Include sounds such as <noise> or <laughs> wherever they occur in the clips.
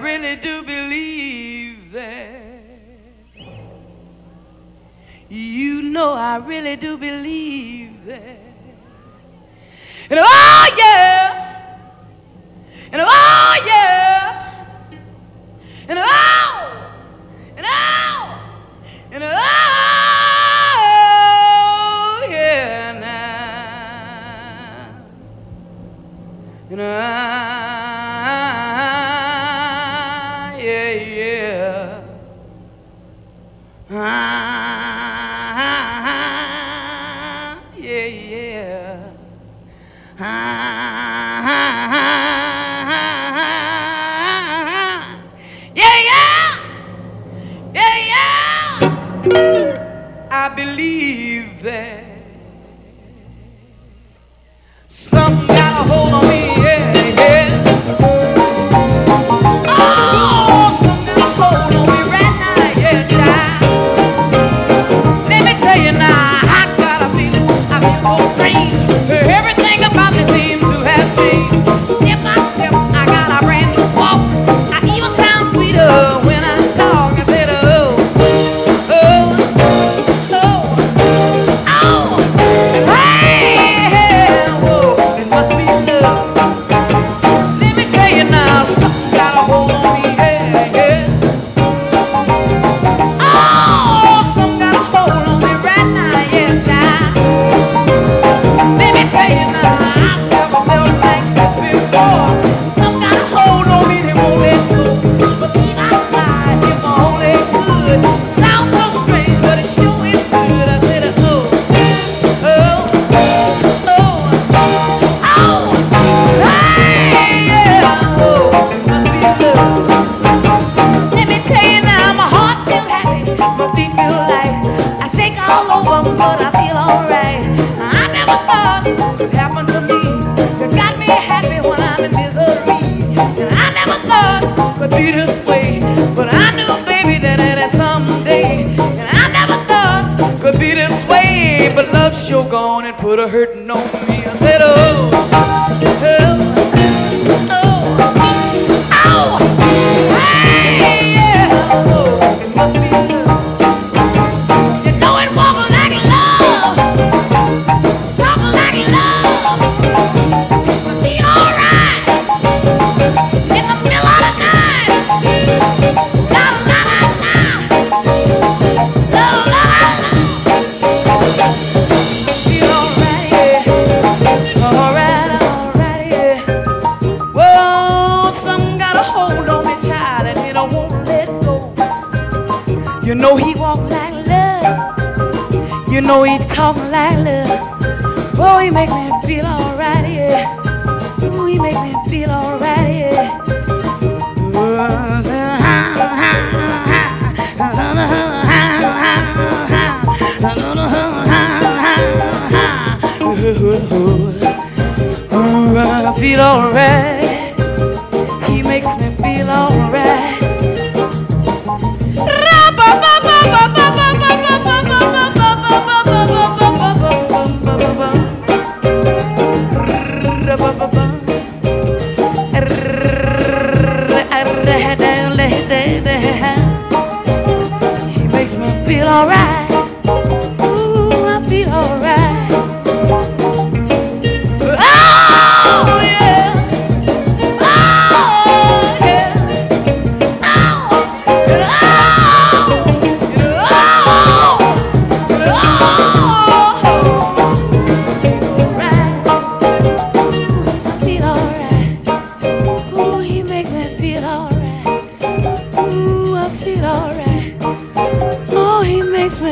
really do believe that. You know I really do believe that. And oh yes, and oh yes, and oh, and oh, and oh yeah now, and oh. believe that. Somehow hold on be this way. But I knew, baby, that it that someday, and I never thought could be this way. But love's sure gone and put a hurtin' on me. I said, oh, oh. You know he walk like love. You know he talk like love. Boy, he make me feel alright, yeah. Ooh, he make me feel alright, yeah. <laughs> I feel alright.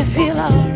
feel alright.